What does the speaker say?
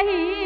रही